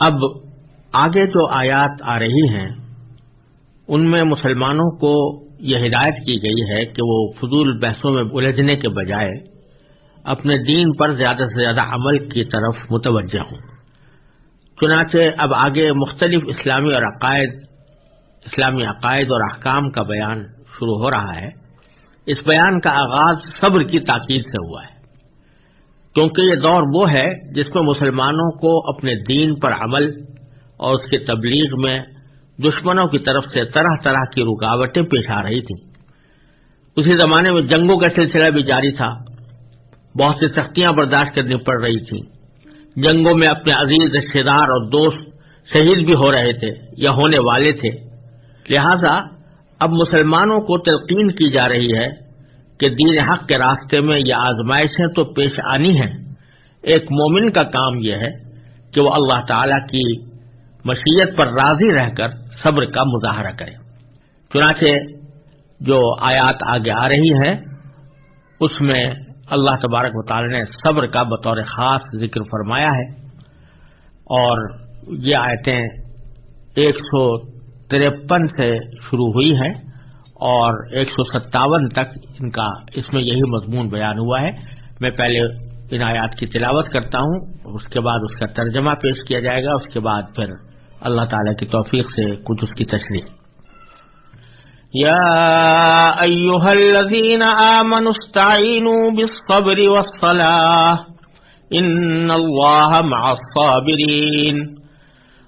اب آگے جو آیات آ رہی ہیں، ان میں مسلمانوں کو یہ ہدایت کی گئی ہے کہ وہ فضول بحثوں میں الجھنے کے بجائے اپنے دین پر زیادہ سے زیادہ عمل کی طرف متوجہ ہوں۔ چنانچہ اب آگے مختلف اسلامی اور عقائد، اسلامی عقائد اور احکام کا بیان شروع ہو رہا ہے۔ اس بیان کا آغاز صبر کی تاکید سے ہوا ہے۔ کیونکہ یہ دور وہ ہے جس میں مسلمانوں کو اپنے دین پر عمل اور اس کی تبلیغ میں دشمنوں کی طرف سے طرح طرح کی رکاوٹیں پیش آ رہی تھیں۔ اسی زمانے میں جنگوں کا سلسلہ بھی جاری تھا۔ بہت سی سختیاں برداشت کرنی پڑ رہی تھیں۔ جنگوں میں اپنے عزیز رشتے دار اور دوست شہید بھی ہو رہے تھے یا ہونے والے تھے۔ لہذا اب مسلمانوں کو تلقین کی جا رہی ہے۔ کہ دین حق کے راستے میں یہ آزمائشیں تو پیش آنی ہیں ایک مومن کا کام یہ ہے کہ وہ اللہ تعالی کی مشیت پر راضی رہ کر صبر کا مظاہرہ کرے۔ چنانچہ جو آیات آگے آ رہی ہیں، اس میں اللہ تبارک مطالعہ نے صبر کا بطور خاص ذکر فرمایا ہے۔ اور یہ آیتیں ایک سو ترپن سے شروع ہوئی ہیں۔ اور ایک سو ستاون تک ان کا اس میں یہی مضمون بیان ہوا ہے۔ میں پہلے ان آیات کی تلاوت کرتا ہوں، اس کے بعد اس کا ترجمہ پیش کیا جائے گا، اس کے بعد پھر اللہ تعالی کی توفیق سے کچھ اس کی تشریح۔ يا أيها الذين آمنوا استعينوا بالصبر والصلاة إن الله مع الصابرين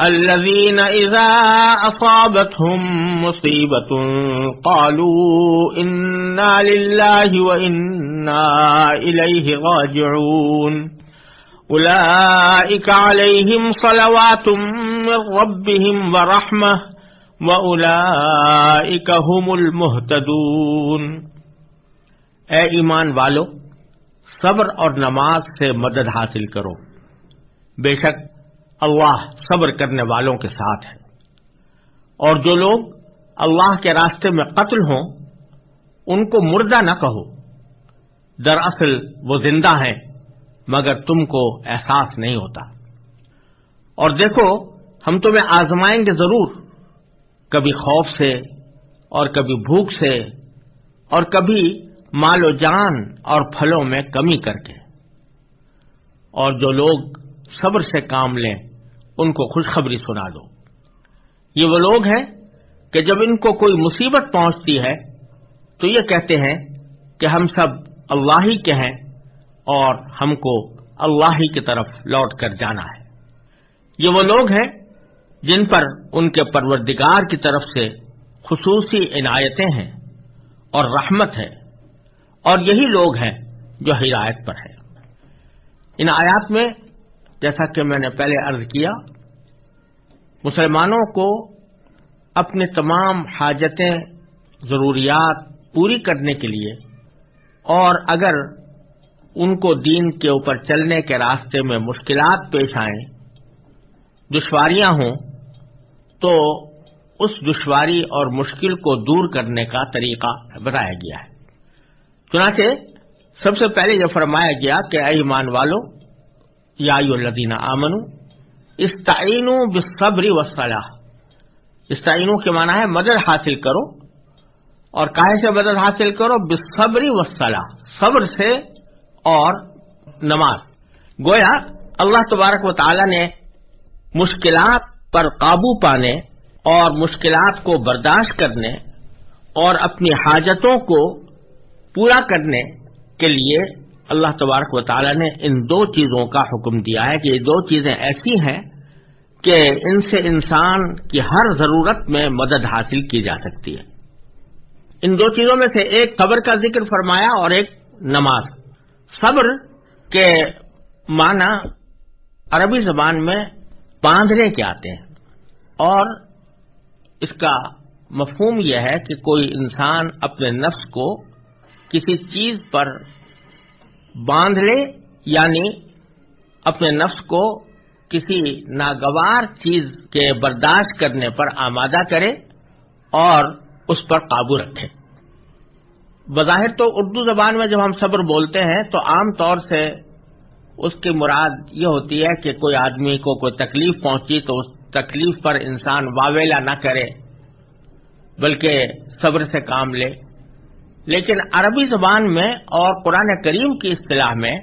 الذين إذا أصابتهم مصيبة قالوا إنا لله وإنا إليه راجعون. أولئك عليهم صلوات من ربهم ورحمة وأولئك هم المهتدون. اے ایمان والو، صبر اور نماز سے مدد حاصل کرو. بے شک اللہ صبر کرنے والوں کے ساتھ ہے اور جو لوگ اللہ کے راستے میں قتل ہوں، ان کو مردہ نہ کہو۔ دراصل وہ زندہ ہیں، مگر تم کو احساس نہیں ہوتا۔ اور دیکھو، ہم تمہیں آزمائیں گے ضرور۔ کبھی خوف سے، اور کبھی بھوک سے، اور کبھی مال و جان اور پھلوں میں کمی کر کے۔ اور جو لوگ صبر سے کام لیں ان کو خوشخبری سنا دو۔ یہ وہ لوگ ہیں کہ جب ان کو کوئی مصیبت پہنچتی ہے، تو یہ کہتے ہیں کہ ہم سب اللہ ہی کے ہیں اور ہم کو اللہ ہی کی طرف لوٹ کر جانا ہے۔ یہ وہ لوگ ہیں جن پر ان کے پروردگار کی طرف سے خصوصی عنایتیں ہیں اور رحمت ہے۔ اور یہی لوگ ہیں جو ہدایت پر ہے ان آیات میں جیسا کہ میں نے پہلے عرض کیا، مسلمانوں کو اپنے تمام حاجتیں، ضروریات پوری کرنے کے لیے اور اگر ان کو دین کے اوپر چلنے کے راستے میں مشکلات پیش آئیں، دشواریاں ہوں، تو اس دشواری اور مشکل کو دور کرنے کا طریقہ بتایا گیا ہے۔ چنانچہ سب سے پہلے یہ فرمایا گیا کہ اے ایمان والو یا الدین آمن استعین بصبری وصلاح استعینوں کے معنی ہے مدد حاصل کرو، اور کاہے سے مدد حاصل کرو بصبری وصلاح صبر سے اور نماز۔ گویا اللہ تبارک و تعالی نے مشکلات پر قابو پانے اور مشکلات کو برداشت کرنے اور اپنی حاجتوں کو پورا کرنے کے لیے اللہ تبارک و تعالی نے ان دو چیزوں کا حکم دیا ہے کہ یہ دو چیزیں ایسی ہیں کہ ان سے انسان کی ہر ضرورت میں مدد حاصل کی جا سکتی ہے۔ ان دو چیزوں میں سے ایک قبر کا ذکر فرمایا اور ایک نماز۔ صبر کے معنی عربی زبان میں باندھنے کے آتے ہیں۔ اور اس کا مفہوم یہ ہے کہ کوئی انسان اپنے نفس کو کسی چیز پر باندھ لے یعنی اپنے نفس کو کسی ناگوار چیز کے برداشت کرنے پر آمادہ کرے اور اس پر قابو رکھے۔ بظاہر تو اردو زبان میں جب ہم صبر بولتے ہیں تو عام طور سے اس کی مراد یہ ہوتی ہے کہ کوئی آدمی کو کوئی تکلیف پہنچی تو اس تکلیف پر انسان واویلا نہ کرے، بلکہ صبر سے کام لے۔ لیکن عربی زبان میں اور قرآن کریم کی اصطلاح میں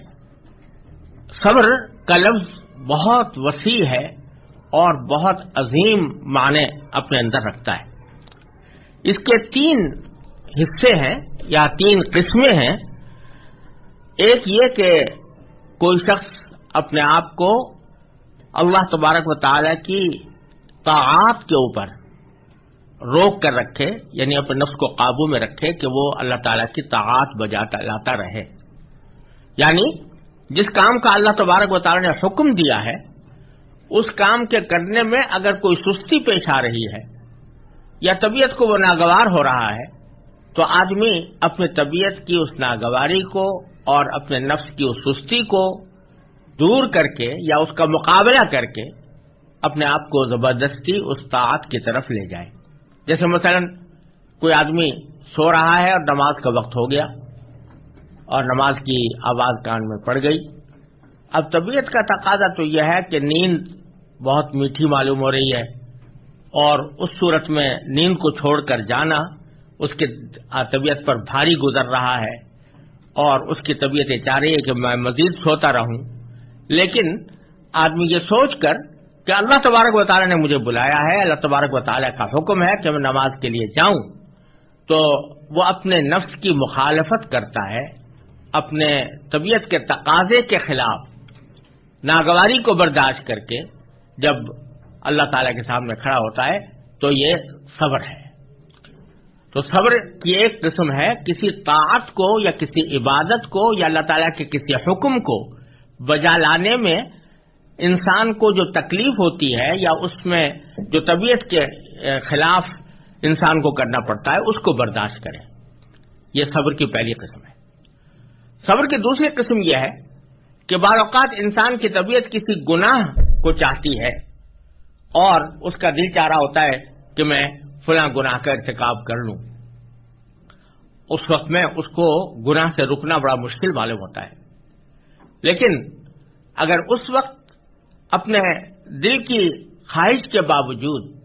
صبر کا لفظ بہت وسیع ہے اور بہت عظیم معنی اپنے اندر رکھتا ہے۔ اس کے تین حصے ہیں یا تین قسمیں ہیں۔ ایک یہ کہ کوئی شخص اپنے آپ کو اللہ تبارک و تعالی کی طاعات کے اوپر روک کر رکھے یعنی اپنے نفس کو قابو میں رکھے کہ وہ اللہ تعالی کی طاعت بجاتا، لاتا رہے۔ یعنی جس کام کا اللہ تبارک و تعالی نے حکم دیا ہے، اس کام کے کرنے میں اگر کوئی سستی پیش آ رہی ہے یا طبیعت کو وہ ناگوار ہو رہا ہے، تو آدمی اپنے طبیعت کی اس ناگواری کو اور اپنے نفس کی اس سستی کو دور کر کے یا اس کا مقابلہ کر کے اپنے آپ کو زبردستی اس طاعت کی طرف لے جائے۔ جیسے مثلا کوئی آدمی سو رہا ہے اور نماز کا وقت ہو گیا اور نماز کی آواز کان میں پڑ گئی۔ اب طبیعت کا تقاضا تو یہ ہے کہ نیند بہت میٹھی معلوم ہو رہی ہے اور اس صورت میں نیند کو چھوڑ کر جانا اس کی طبیعت پر بھاری گزر رہا ہے اور اس کی طبیعت یہ چاہ رہی ہے کہ میں مزید سوتا رہوں۔ لیکن آدمی یہ سوچ کر کہ اللہ تبارک و تعالیٰ نے مجھے بلایا ہے؟ اللہ تبارک و تعالیٰ کا حکم ہے کہ میں نماز کے لیے جاؤں۔ تو وہ اپنے نفس کی مخالفت کرتا ہے، اپنے طبیعت کے تقاضے کے خلاف ناگواری کو برداشت کر کے جب اللہ تعالی کے سامنے کھڑا ہوتا ہے، تو یہ صبر ہے۔ تو صبر کی ایک قسم ہے، کسی طاعت کو یا کسی عبادت کو یا اللہ تعالیٰ کے کسی حکم کو بجا لانے میں انسان کو جو تکلیف ہوتی ہے یا اس میں جو طبیعت کے خلاف انسان کو کرنا پڑتا ہے، اس کو برداشت کرے یہ صبر کی پہلی قسم ہے۔ صبر کی دوسری قسم یہ ہے کہ بعض اوقات انسان کی طبیعت کسی گناہ کو چاہتی ہے اور اس کا دل چاہ رہا ہوتا ہے کہ میں فلاں گناہ کا ارتکاب کر لوں۔ اس وقت میں اس کو گناہ سے رکنا بڑا مشکل معلوم ہوتا ہے۔ لیکن اگر اس وقت اپنے دل کی خواہش کے باوجود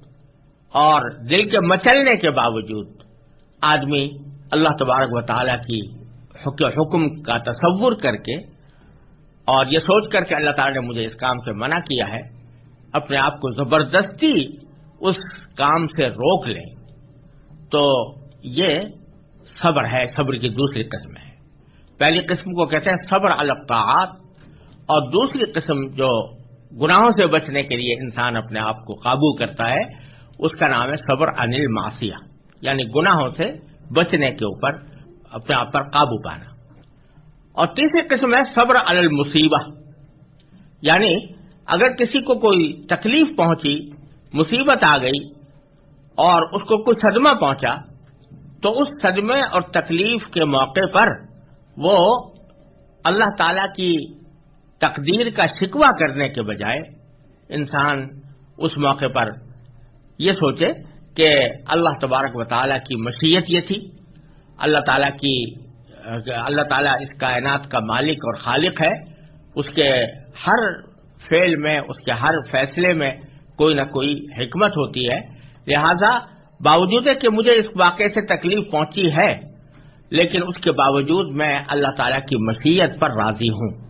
اور دل کے مچلنے کے باوجود آدمی اللہ تبارک و تعالی کی حکم کا تصور کر کے اور یہ سوچ کر کے اللہ تعالی نے مجھے اس کام سے منع کیا ہے، اپنے آپ کو زبردستی اس کام سے روک لیں۔ تو یہ صبر ہے، صبر کی دوسری قسم ہے۔ پہلی قسم کو کہتے ہیں صبر القاعت اور دوسری قسم جو گناہوں سے بچنے کے لیے انسان اپنے آپ کو قابو کرتا ہے، اس کا نام ہے صبر انل ماسیہ یعنی گناہوں سے بچنے کے اوپر اپنے آپ پر قابو پانا۔ اور تیسری قسم ہے صبر المصیبہ یعنی اگر کسی کو کوئی تکلیف پہنچی، مصیبت آ گئی اور اس کو کوئی صدمہ پہنچا، تو اس صدمے اور تکلیف کے موقع پر وہ اللہ تعالی کی تقدیر کا شکوہ کرنے کے بجائے انسان اس موقع پر یہ سوچے کہ اللہ تبارک و تعالیٰ کی مشیت یہ تھی، اللہ تعالیٰ کی، اللہ تعالیٰ اس کائنات کا مالک اور خالق ہے، اس کے ہر فعل میں، اس کے ہر فیصلے میں کوئی نہ کوئی حکمت ہوتی ہے۔ لہذا باوجود ہے کہ مجھے اس واقعے سے تکلیف پہنچی ہے، لیکن اس کے باوجود میں اللہ تعالیٰ کی مشیت پر راضی ہوں۔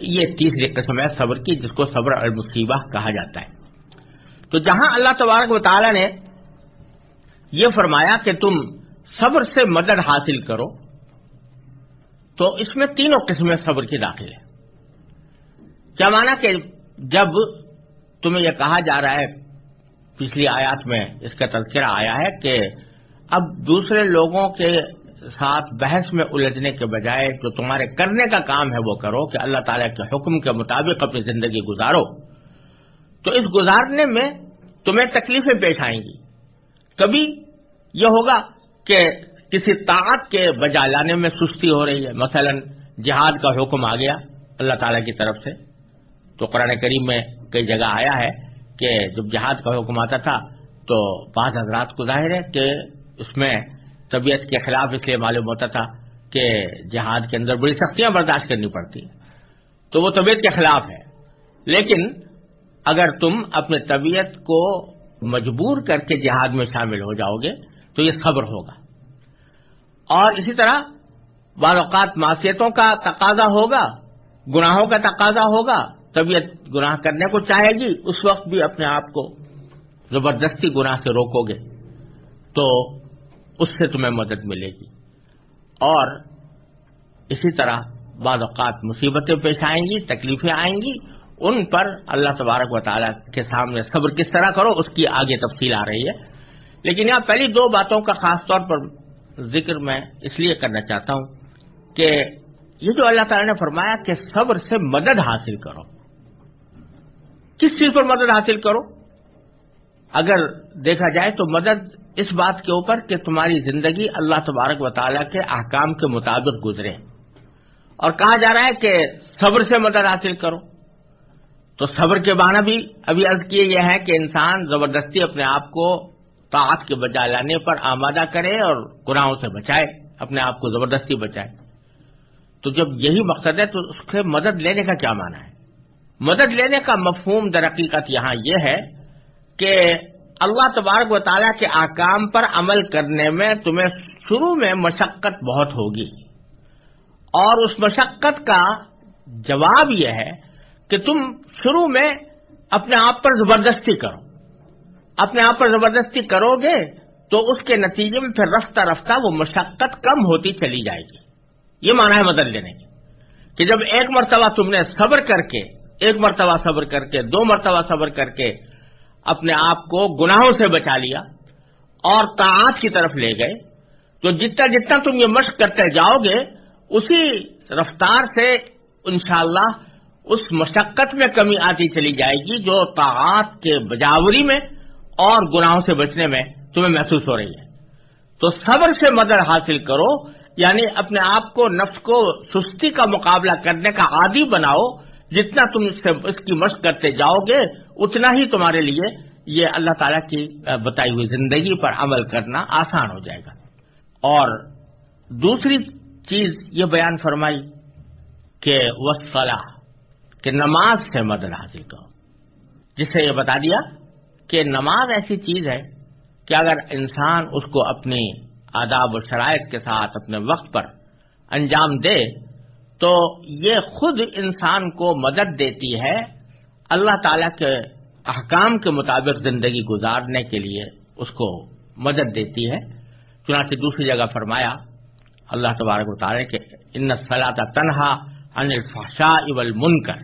یہ تیسری قسم ہے صبر کی، جس کو صبر المصیبہ کہا جاتا ہے۔ تو جہاں اللہ تبارک و تعالی نے یہ فرمایا کہ تم صبر سے مدد حاصل کرو، تو اس میں تینوں قسمیں صبر کی داخل ہے کیا مانا کہ جب تمہیں یہ کہا جا رہا ہے، پچھلی آیات میں اس کا تذکرہ آیا ہے کہ اب دوسرے لوگوں کے ساتھ بحث میں الجھنے کے بجائے جو تمہارے کرنے کا کام ہے وہ کرو کہ اللہ تعالیٰ کے حکم کے مطابق اپنی زندگی گزارو۔ تو اس گزارنے میں تمہیں تکلیفیں پیش آئیں گی۔ کبھی یہ ہوگا کہ کسی طاقت کے بجا لانے میں سستی ہو رہی ہے۔ مثلا جہاد کا حکم آ گیا اللہ تعالی کی طرف سے۔ تو قرآن کریم میں کئی جگہ آیا ہے کہ جب جہاد کا حکم آتا تھا تو بعض حضرات کو ظاہر ہے کہ اس میں طبیعت کے خلاف اس لیے معلوم ہوتا تھا کہ جہاد کے اندر بڑی سختیاں برداشت کرنی پڑتی ہیں۔ تو وہ طبیعت کے خلاف ہے۔ لیکن اگر تم اپنے طبیعت کو مجبور کر کے جہاد میں شامل ہو جاؤ گے، تو یہ صبر ہوگا۔ اور اسی طرح بعض اوقات معاشیتوں کا تقاضا ہوگا، گناہوں کا تقاضا ہوگا، طبیعت گناہ کرنے کو چاہے گی، اس وقت بھی اپنے آپ کو زبردستی گناہ سے روکو گے۔ تو اس سے تمہیں مدد ملے گی۔ اور اسی طرح بعض اوقات مصیبتیں پیش آئیں گی، تکلیفیں آئیں گی، ان پر اللہ تبارک و تعالیٰ کے سامنے صبر کس طرح کرو، اس کی آگے تفصیل آ رہی ہے۔ لیکن یہاں پہلی دو باتوں کا خاص طور پر ذکر میں اس لیے کرنا چاہتا ہوں کہ یہ جو اللہ تعالیٰ نے فرمایا کہ صبر سے مدد حاصل کرو۔ کس چیز پر مدد حاصل کرو؟ اگر دیکھا جائے تو مدد اس بات کے اوپر کہ تمہاری زندگی اللہ تبارک و تعالیٰ کے احکام کے مطابق گزرے۔ اور کہا جا رہا ہے کہ صبر سے مدد حاصل کرو۔ تو صبر کے معنی بھی ابھی عرض کیے یہ ہے کہ انسان زبردستی اپنے آپ کو طاعت کے بجا لانے پر آمادہ کرے اور گناہوں سے بچائے، اپنے آپ کو زبردستی بچائے۔ تو جب یہی مقصد ہے تو اس سے مدد لینے کا کیا معنی ہے؟ مدد لینے کا مفہوم در حقیقت یہاں یہ ہے کہ اللہ تبارک و تعالیٰ کے آکام پر عمل کرنے میں تمہیں شروع میں مشقت بہت ہوگی۔ اور اس مشقت کا جواب یہ ہے کہ تم شروع میں اپنے آپ پر زبردستی کرو۔ اپنے آپ پر زبردستی کرو گے تو اس کے نتیجے میں پھر رفتہ رفتہ وہ مشقت کم ہوتی چلی جائے گی۔ یہ مانا ہے مدد لینے کی۔ کہ جب ایک مرتبہ تم نے صبر کر کے، ایک مرتبہ صبر کر کے، دو مرتبہ صبر کر کے اپنے آپ کو گناہوں سے بچا لیا اور تعات کی طرف لے گئے تو جتنا جتنا تم یہ مشق کرتے جاؤ گے، اسی رفتار سے انشاءاللہ اس مشقت میں کمی آتی چلی جائے گی جو تعات کے بجاوری میں اور گناہوں سے بچنے میں تمہیں محسوس ہو رہی ہے۔ تو صبر سے مدد حاصل کرو یعنی اپنے آپ کو نفس کو سستی کا مقابلہ کرنے کا عادی بناؤ جتنا تم اس اس کی مشق کرتے جاؤ گے، اتنا ہی تمہارے لیے یہ اللہ تعالیٰ کی بتائی ہوئی زندگی پر عمل کرنا آسان ہو جائے گا۔ اور دوسری چیز یہ بیان فرمائی کہ وہ کہ نماز سے مدد حاصل کرو جس سے یہ بتا دیا کہ نماز ایسی چیز ہے کہ اگر انسان اس کو اپنی آداب و شرائط کے ساتھ، اپنے وقت پر انجام دے تو یہ خود انسان کو مدد دیتی ہے اللہ تعالی کے احکام کے مطابق زندگی گزارنے کے لیے اس کو مدد دیتی ہے۔ چنانچہ دوسری جگہ فرمایا، اللہ تبارک و تعالیٰ ان صلاح تنہا انفاشا اول منکر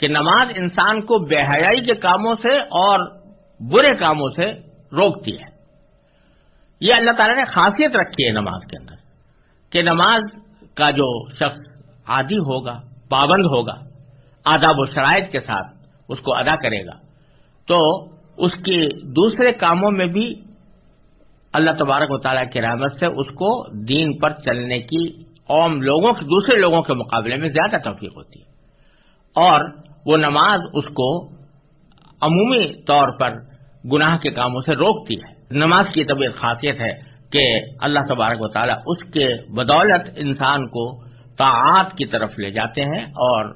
کہ نماز انسان کو بے حیائی کے کاموں سے اور برے کاموں سے روکتی ہے۔ یہ اللہ تعالیٰ نے خاصیت رکھی ہے نماز کے اندر، کہ نماز کا جو شخص عادی ہوگا، پابند ہوگا، آداب و شرائط کے ساتھ اس کو ادا کرے گا۔ تو اس کے دوسرے کاموں میں بھی اللہ تبارک و تعالیٰ کی رحمت سے اس کو دین پر چلنے کی عام لوگوں کے، دوسرے لوگوں کے مقابلے میں زیادہ توفیق ہوتی ہے۔ اور وہ نماز اس کو عمومی طور پر گناہ کے کاموں سے روکتی ہے۔ نماز کی طبیعت خاصیت ہے۔ کہ اللہ تبارک و تعالیٰ اس کے بدولت انسان کو طاعات کی طرف لے جاتے ہیں اور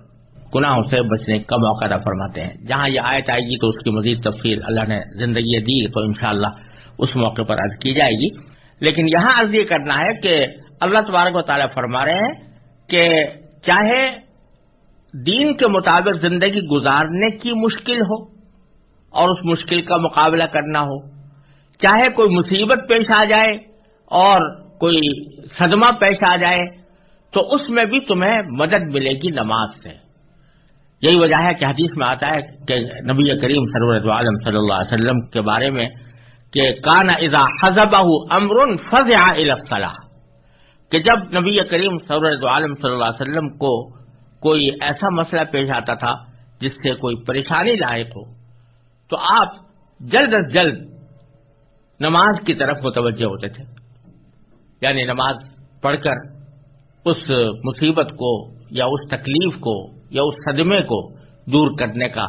گناہوں سے بچنے کا موقع فرماتے ہیں۔ جہاں یہ آیت آئے گی تو اس کی مزید تفصیل اللہ نے زندگی دی تو انشاءاللہ اس موقع پر عرض کی جائے گی۔ لیکن یہاں عرض یہ کرنا ہے کہ اللہ تبارک و تعالیٰ فرما رہے ہیں کہ چاہے دین کے مطابق زندگی گزارنے کی مشکل ہو اور اس مشکل کا مقابلہ کرنا ہو چاہے کوئی مصیبت پیش آ جائے اور کوئی صدمہ پیش آ جائے، تو اس میں بھی تمہیں مدد ملے گی نماز سے۔ یہی وجہ ہے کہ حدیث میں آتا ہے کہ نبی کریم سرورت عالم صلی اللہ علیہ وسلم کے بارے میں کہ کان اذا حزب امر فضا الفلاح کہ جب نبی کریم سرورت عالم صلی اللہ علیہ وسلم کو کوئی ایسا مسئلہ پیش آتا تھا جس سے کوئی پریشانی لاحق ہو، تو آپ جلد از جلد نماز کی طرف متوجہ ہوتے تھے۔ یعنی نماز پڑھ کر اس مصیبت کو یا اس تکلیف کو یا اس صدمے کو دور کرنے کا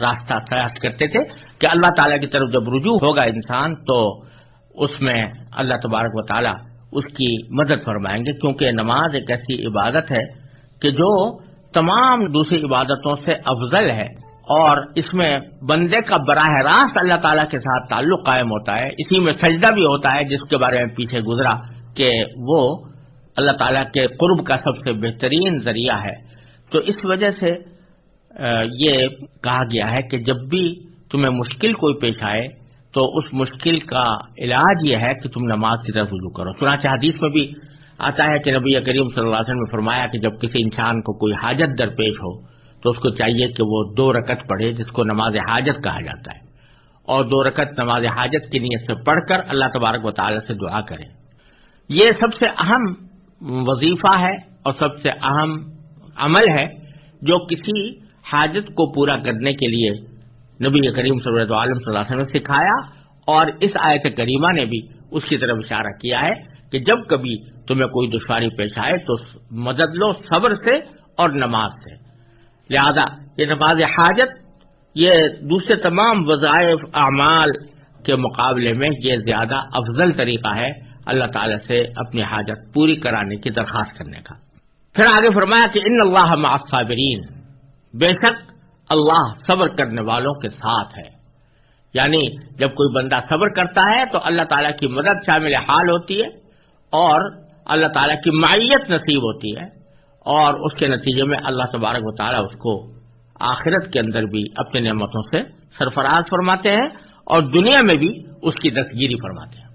راستہ تلاش کرتے تھے کہ اللہ تعالیٰ کی طرف جب رجوع ہوگا انسان تو اس میں اللہ تبارک و تعالیٰ اس کی مدد فرمائیں گے، کیونکہ نماز ایک ایسی عبادت ہے کہ جو تمام دوسری عبادتوں سے افضل ہے۔ اور اس میں بندے کا براہ راست اللہ تعالیٰ کے ساتھ تعلق قائم ہوتا ہے، اسی میں سجدہ بھی ہوتا ہے، جس کے بارے میں پیچھے گزرا کہ وہ اللہ تعالیٰ کے قرب کا سب سے بہترین ذریعہ ہے۔ تو اس وجہ سے یہ کہا گیا ہے کہ جب بھی تمہیں مشکل کوئی پیش آئے، تو اس مشکل کا علاج یہ ہے کہ تم نماز کی طرف رجوع کرو۔ چنانچہ حدیث میں بھی آتا ہے کہ نبی کریم صلی اللہ علیہ وسلم نے فرمایا کہ جب کسی انسان کو کوئی حاجت درپیش ہو تو اس کو چاہیے کہ وہ دو رکت پڑھے، جس کو نماز حاجت کہا جاتا ہے۔ اور دو رکت نماز حاجت کی نیت سے پڑھ کر اللہ تبارک و تعالی سے دعا کرے یہ سب سے اہم وظیفہ ہے اور سب سے اہم عمل ہے جو کسی حاجت کو پورا کرنے کے لیے نبی کریم صلی اللہ علیہ وسلم نے سکھایا اور اس آیت کریمہ نے بھی اس کی طرف اشارہ کیا ہے کہ جب کبھی تمہیں کوئی دشواری پیش آئے تو مدد لو صبر سے اور نماز سے۔ لہذا یہ نماز حاجت، یہ دوسرے تمام وظائف، اعمال کے مقابلے میں یہ زیادہ افضل طریقہ ہے اللہ تعالی سے اپنی حاجت پوری کرانے کی درخواست کرنے کا۔ پھر آگے فرمایا کہ ان اللہ صابرین بے شک اللہ صبر کرنے والوں کے ساتھ ہے۔ یعنی جب کوئی بندہ صبر کرتا ہے تو اللہ تعالیٰ کی مدد شامل حال ہوتی ہے اور اللہ تعالیٰ کی معیت نصیب ہوتی ہے۔ اور اس کے نتیجے میں اللہ تبارک و تعالیٰ اس کو آخرت کے اندر بھی اپنی نعمتوں سے سرفراز فرماتے ہیں اور دنیا میں بھی اس کی دستگیری فرماتے ہیں۔